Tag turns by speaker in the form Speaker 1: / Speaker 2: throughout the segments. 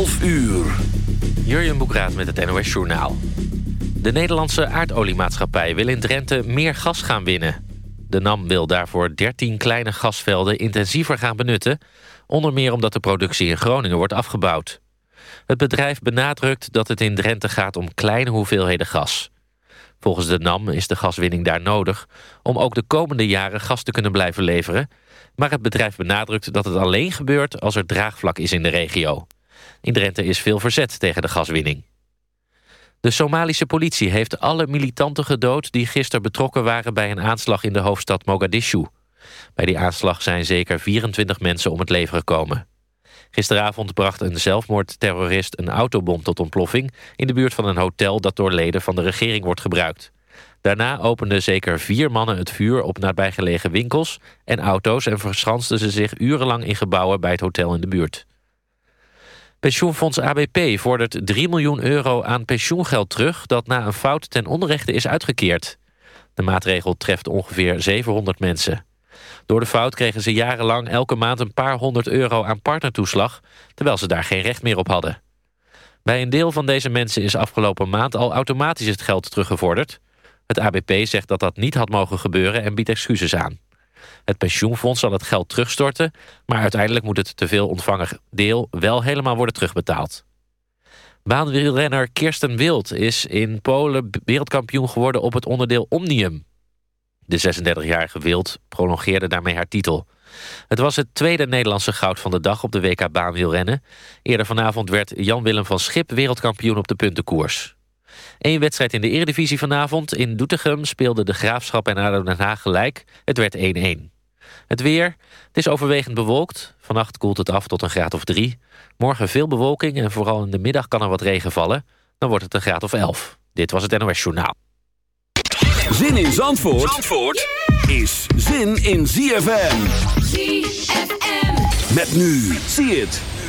Speaker 1: 12 uur.
Speaker 2: Jurjen Boekraat met het NOS Journaal. De Nederlandse aardoliemaatschappij wil in Drenthe meer gas gaan winnen. De NAM wil daarvoor 13 kleine gasvelden intensiever gaan benutten... onder meer omdat de productie in Groningen wordt afgebouwd. Het bedrijf benadrukt dat het in Drenthe gaat om kleine hoeveelheden gas. Volgens de NAM is de gaswinning daar nodig... om ook de komende jaren gas te kunnen blijven leveren... maar het bedrijf benadrukt dat het alleen gebeurt als er draagvlak is in de regio. In Drenthe is veel verzet tegen de gaswinning. De Somalische politie heeft alle militanten gedood... die gisteren betrokken waren bij een aanslag in de hoofdstad Mogadishu. Bij die aanslag zijn zeker 24 mensen om het leven gekomen. Gisteravond bracht een zelfmoordterrorist een autobom tot ontploffing... in de buurt van een hotel dat door leden van de regering wordt gebruikt. Daarna openden zeker vier mannen het vuur op nabijgelegen winkels en auto's... en verschansten ze zich urenlang in gebouwen bij het hotel in de buurt. Pensioenfonds ABP vordert 3 miljoen euro aan pensioengeld terug... dat na een fout ten onrechte is uitgekeerd. De maatregel treft ongeveer 700 mensen. Door de fout kregen ze jarenlang elke maand een paar honderd euro aan partnertoeslag... terwijl ze daar geen recht meer op hadden. Bij een deel van deze mensen is afgelopen maand al automatisch het geld teruggevorderd. Het ABP zegt dat dat niet had mogen gebeuren en biedt excuses aan. Het pensioenfonds zal het geld terugstorten... maar uiteindelijk moet het teveel ontvangen deel wel helemaal worden terugbetaald. Baanwielrenner Kirsten Wild is in Polen wereldkampioen geworden op het onderdeel Omnium. De 36-jarige Wild prolongeerde daarmee haar titel. Het was het tweede Nederlandse goud van de dag op de WK baanwielrennen. Eerder vanavond werd Jan-Willem van Schip wereldkampioen op de puntenkoers. Eén wedstrijd in de eredivisie vanavond. In Doetinchem speelden de Graafschap en ADO Den Haag gelijk. Het werd 1-1. Het weer. Het is overwegend bewolkt. Vannacht koelt het af tot een graad of 3. Morgen veel bewolking en vooral in de middag kan er wat regen vallen. Dan wordt het een graad of 11. Dit was het NOS Journaal.
Speaker 1: Zin in Zandvoort, Zandvoort is zin in ZFM.
Speaker 3: ZFM.
Speaker 1: Met nu. Zie het.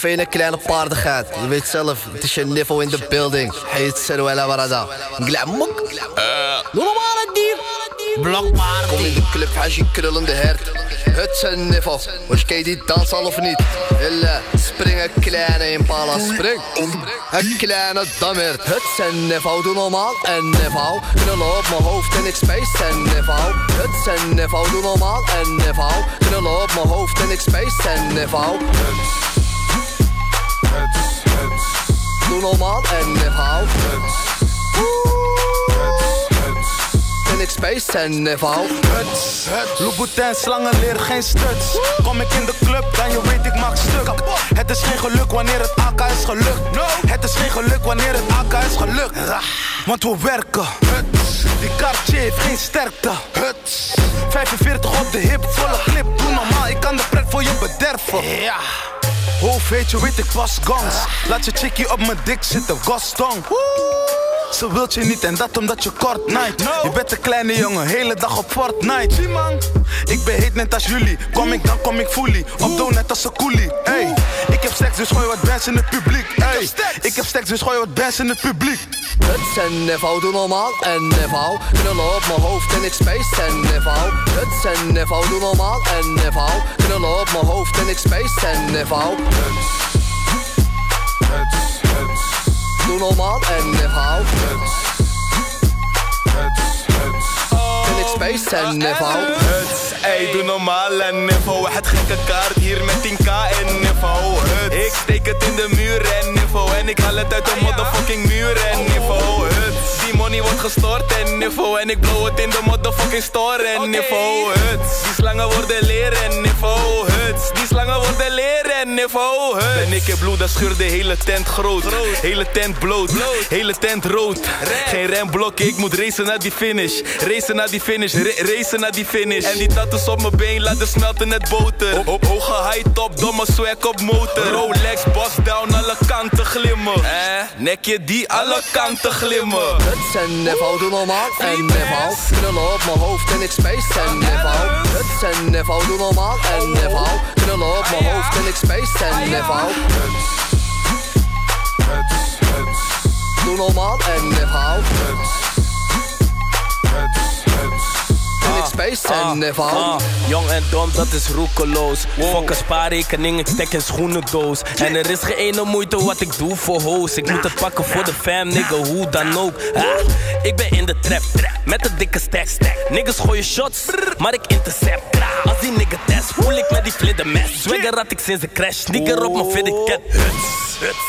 Speaker 3: Hoeveel een kleine paardigheid. Je weet zelf, het is je niveau in de building. Heet Seruela Barada. Glamok. Doe normaal het dier. Kom in de club, als je krullende hert. Het een niveau. Was je die dans al of niet? Hille, spring een kleine impala, spring. Een kleine dammert. Het een niveau, doe normaal en niveau. Knullen op mijn hoofd en ik space en niveau. Het een niveau, doe normaal en niveau. Knullen op mijn hoofd en ik space en niveau. Doe normaal en niveau. En ik space en niveau.
Speaker 4: Huts, Louboutin, slangen leren geen stuts. Kom ik in de club, dan je weet ik maak stuk. Het is geen geluk wanneer het AK is gelukt. Het is geen geluk wanneer het AK is gelukt. Want we werken. Huts. Die Cartier heeft geen sterkte. Huts. 45 op de hip, volle clip. Doe normaal, ik kan de pret voor je bederven. Ja. Hoofd weet ik pas gongs. Laat je chickie op mijn dik zitten, Gaston. Ze wilt je niet en dat omdat je kort night. Je bent een kleine jongen, hele dag op Fortnite. Zie man, ik ben heet net als jullie. Kom ik dan kom ik fully. Op doe net als een coolie. Hey, ik heb seks dus gooi wat bands in het publiek. Hey, ik heb seks dus gooi wat bands in het publiek.
Speaker 3: Het een niveau, doe normaal en niveau. Knullen op mijn hoofd en ik space en niveau. Het een niveau, doe normaal en niveau. Knullen op mijn hoofd en ik space en niveau. Doe normaal en niveau. En ik space en niveau.
Speaker 5: Huts, ey, doe normaal en niveau. Het gekke kaart hier met 10k en niveau. Huts, ik steek het in de muur en niveau. En ik haal het uit de motherfucking muur en. Huts, money wordt gestort en niveau. En ik blow het in de motherfucking store en niveau. Huts, die slangen worden leren en niveau. Huts, die slangen worden leren en niveau. Huts, en ik heb bloed, dat scheurt de hele tent groot. Hele tent bloot, hele tent rood. Geen remblokken, ik moet racen naar die finish. Racen naar die finish, ra- racen naar die finish. En die tattoos op mijn been laten smelten net boter. Op, op hoge high top, domme swag op motor. Rolex, boss down, alle kanten glimmen. Eh, nekje die alle kanten glimmen.
Speaker 3: Een niveau, doe normaal en niveau. Knullen op mijn hoofd en ik space en. Het is een niveau, doe normaal en niveau. Knullen op mijn hoofd en ik space en niveau. Doe normaal en niveau. En ik space en niveau.
Speaker 6: Ah, jong en dom, dat is roekeloos. Fuck een spaarrekening, ik stek in schoenendoos. En er is geen ene moeite wat ik doe voor hoes. Ik moet het pakken voor de fam, nigga, hoe dan ook. Ah, ik ben in de trap, met een dikke stack. Niggas gooien shots, maar ik intercept. Als die nigga test, voel ik met die vlindermes. Swagger had ik sinds de crash, nigger op mijn fitted cat.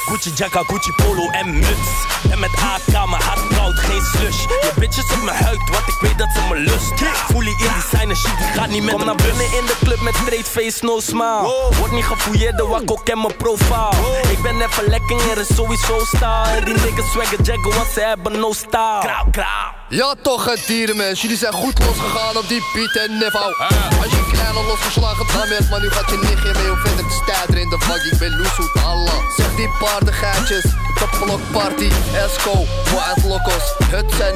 Speaker 6: Gucci jacka, Gucci polo en muts. En met AK, mijn hart koud, geen slush. Je bitches op mijn huid, want ik weet dat ze me lust. Voel die in die sign shit, die gaat niet met Kom naar binnen in de club met straight face, no smile. Word niet gefouilleerd, de wakko ken mijn profile. Ik ben even lekker, er is sowieso style. Die niggas swagger jaggen, want ze hebben no style. Krauw, krauw.
Speaker 3: Ja toch het dierenmens, jullie zijn goed losgegaan op die beat en niveau Als je een kleine losgeslagen dammert, maar nu gaat je nichtje mee. Hoe vind ik de stijder in de vak, ik ben loesoet Allah Zeg die paardengeitjes, topblok party, Esco, Wild Locos, het en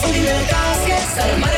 Speaker 7: full in the casket. Salamara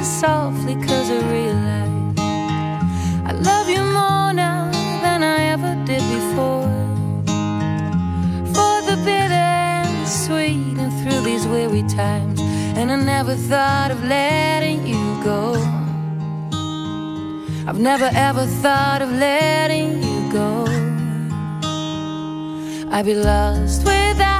Speaker 8: answer softly cause I realize I love you more now than I ever did before. For the bitter and the sweet and through these weary times And I never thought of letting you go. I've never ever thought of letting you go. I'd be lost without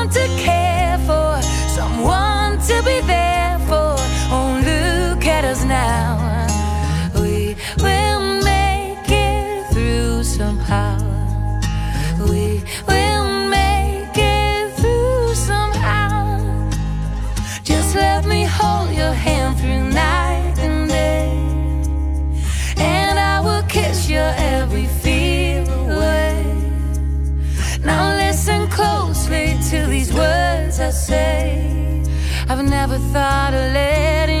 Speaker 8: I've never thought of letting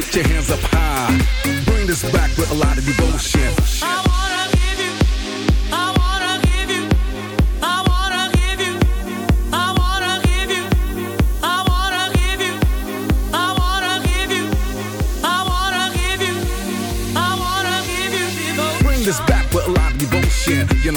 Speaker 9: Put your hands up high. Bring this back with a lot of devotion.